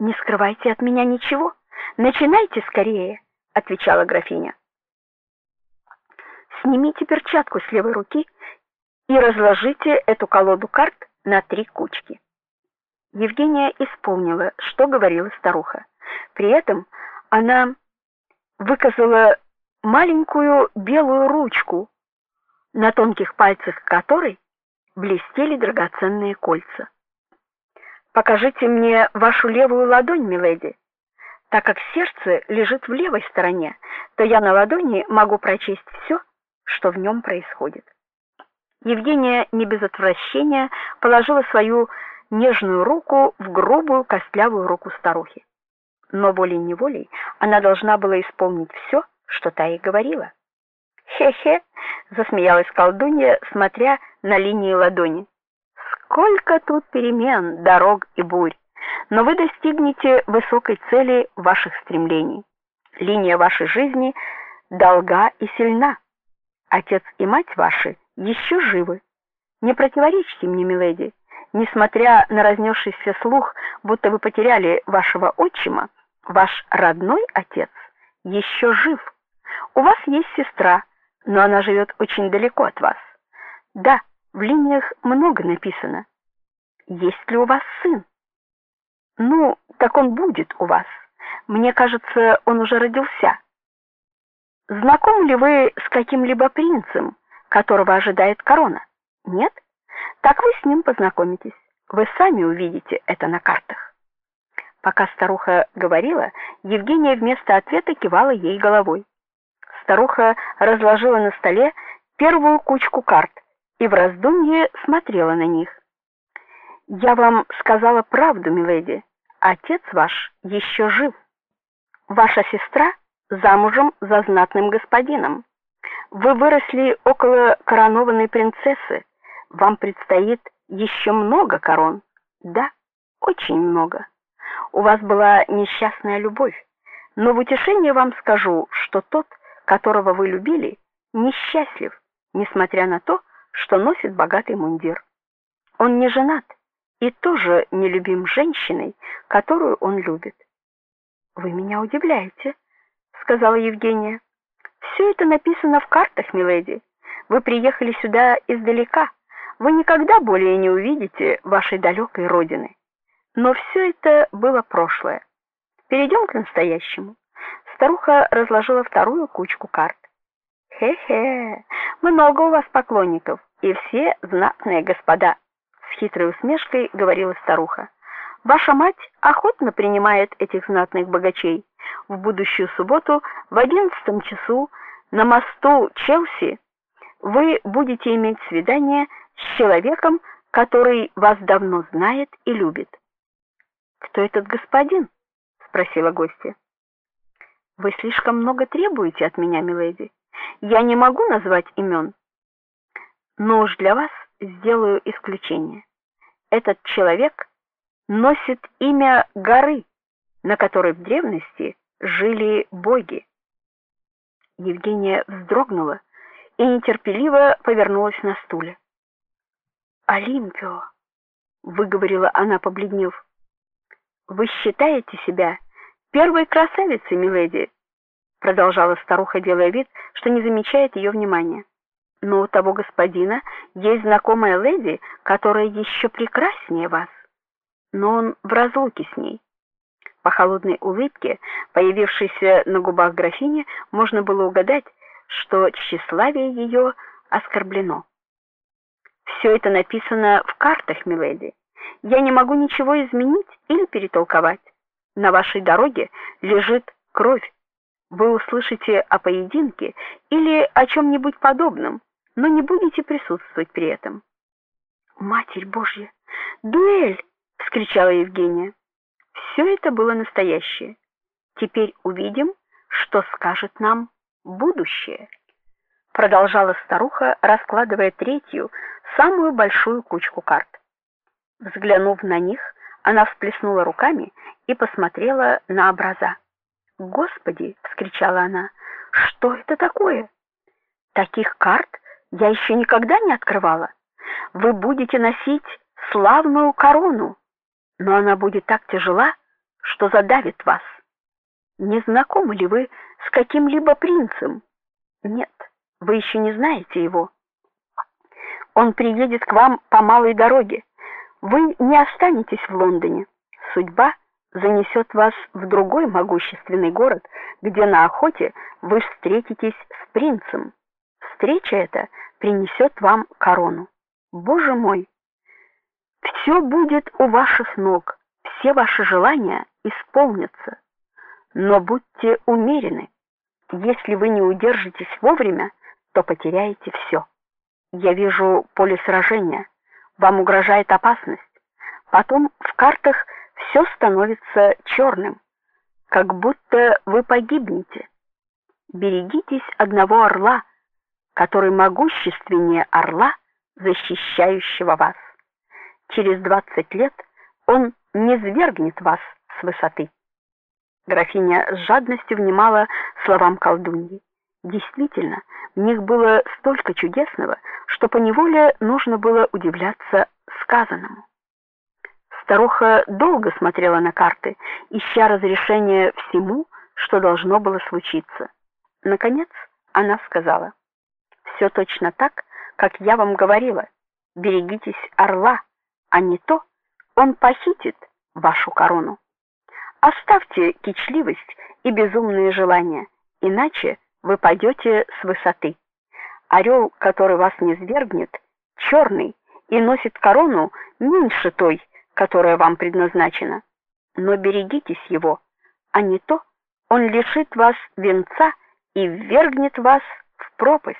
Не скрывайте от меня ничего. Начинайте скорее, отвечала графиня. Снимите перчатку с левой руки и разложите эту колоду карт на три кучки. Евгения исполнила, что говорила старуха. При этом она выказала маленькую белую ручку, на тонких пальцах которой блестели драгоценные кольца. Покажите мне вашу левую ладонь, миледи. Так как сердце лежит в левой стороне, то я на ладони могу прочесть все, что в нем происходит. Евгения не без отвращения положила свою нежную руку в грубую костлявую руку старухи. Но волей-неволей она должна была исполнить все, что та ей говорила. Хе-хе, засмеялась колдунья, смотря на линии ладони. Сколько тут перемен, дорог и бурь, но вы достигнете высокой цели ваших стремлений. Линия вашей жизни долга и сильна. Отец и мать ваши еще живы. Не противоречьте мне, миледи. Несмотря на разнесшийся слух, будто вы потеряли вашего отчима, ваш родной отец еще жив. У вас есть сестра, но она живет очень далеко от вас. Да, в линиях много написано. Есть ли у вас сын? Ну, так он будет у вас. Мне кажется, он уже родился. Знакомы ли вы с каким-либо принцем, которого ожидает корона? Нет? Так вы с ним познакомитесь. Вы сами увидите это на картах. Пока старуха говорила, Евгения вместо ответа кивала ей головой старуха разложила на столе первую кучку карт и в раздумье смотрела на них. Я вам сказала правду, миледи. Отец ваш еще жив. Ваша сестра замужем за знатным господином. Вы выросли около коронованной принцессы. Вам предстоит еще много корон. Да, очень много. У вас была несчастная любовь. Но в утешение вам скажу, что тот, которого вы любили, несчастлив, несмотря на то, что носит богатый мундир. Он не женат и тоже не любим женщиной, которую он любит. Вы меня удивляете, сказала Евгения. «Все это написано в картах, миледи. Вы приехали сюда издалека. Вы никогда более не увидите вашей далекой родины. Но все это было прошлое. Перейдем к настоящему. Старуха разложила вторую кучку карт. Хе-хе. Много у вас поклонников, и все знатные господа, с хитрой усмешкой говорила старуха. Ваша мать охотно принимает этих знатных богачей. В будущую субботу в одиннадцатом часу на мосту Челси вы будете иметь свидание с человеком, который вас давно знает и любит. Кто этот господин? спросила гостья. Вы слишком много требуете от меня, миледи. Я не могу назвать имен. Но уж для вас сделаю исключение. Этот человек носит имя горы, на которой в древности жили боги. Евгения вздрогнула и нетерпеливо повернулась на стуле. Олимпио, выговорила она, побледнев. Вы считаете себя Первой красавицей, миледи, продолжала старуха, делая вид, что не замечает ее внимания. Но у того господина есть знакомая леди, которая еще прекраснее вас. Но он в разлуке с ней. По холодной улыбке, появившейся на губах графини, можно было угадать, что тщеславие ее оскорблено. Все это написано в картах, миледи. Я не могу ничего изменить или перетолковать. На вашей дороге лежит кровь. Вы услышите о поединке или о чем нибудь подобном, но не будете присутствовать при этом. Матерь Божья, дуэль, вскричала Евгения. Все это было настоящее. Теперь увидим, что скажет нам будущее, продолжала старуха, раскладывая третью, самую большую кучку карт. Взглянув на них, она всплеснула руками и посмотрела на образа. "Господи!" вскричала она. "Что это такое? Таких карт я еще никогда не открывала. Вы будете носить славную корону, но она будет так тяжела, что задавит вас. Не знакомы ли вы с каким-либо принцем? Нет, вы еще не знаете его. Он приедет к вам по малой дороге. Вы не останетесь в Лондоне. Судьба занесет вас в другой могущественный город, где на охоте вы встретитесь с принцем. Встреча эта принесет вам корону. Боже мой, все будет у ваших ног, все ваши желания исполнятся. Но будьте умерены. Если вы не удержитесь вовремя, то потеряете все. Я вижу поле сражения. Вам угрожает опасность. Потом в картах все становится черным, как будто вы погибнете. Берегитесь одного орла, который могущественнее орла, защищающего вас. Через двадцать лет он не свергнет вас с высоты. Графиня с жадностью внимала словам колдуньи. Действительно, в них было столько чудесного, что поневоле нужно было удивляться сказанному. Старуха долго смотрела на карты, ища разрешения всему, что должно было случиться. Наконец, она сказала: «Все точно так, как я вам говорила. Берегитесь орла, а не то он похитит вашу корону. Оставьте кичливость и безумные желания, иначе вы пойдете с высоты. Орел, который вас не свергнет, черный и носит корону меньше той, которая вам предназначена. Но берегитесь его, а не то он лишит вас венца и ввергнет вас в пропасть.